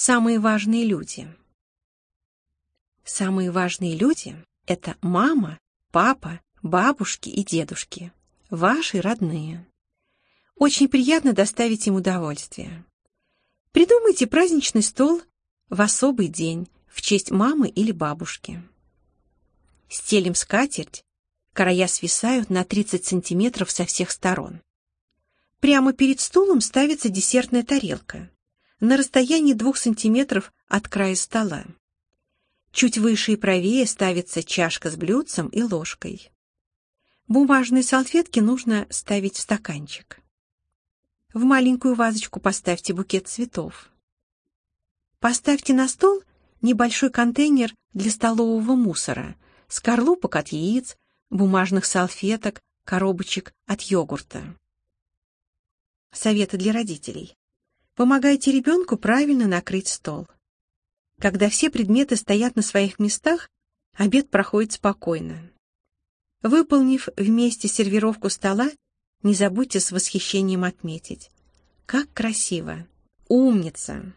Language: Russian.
Самые важные люди. Самые важные люди — это мама, папа, бабушки и дедушки, ваши родные. Очень приятно доставить им удовольствие. Придумайте праздничный стол в особый день в честь мамы или бабушки. Стелим скатерть, края свисают на 30 сантиметров со всех сторон. Прямо перед стулом ставится десертная тарелка на расстоянии 2 сантиметров от края стола. Чуть выше и правее ставится чашка с блюдцем и ложкой. Бумажные салфетки нужно ставить в стаканчик. В маленькую вазочку поставьте букет цветов. Поставьте на стол небольшой контейнер для столового мусора, скорлупок от яиц, бумажных салфеток, коробочек от йогурта. Советы для родителей. Помогайте ребенку правильно накрыть стол. Когда все предметы стоят на своих местах, обед проходит спокойно. Выполнив вместе сервировку стола, не забудьте с восхищением отметить. Как красиво! Умница!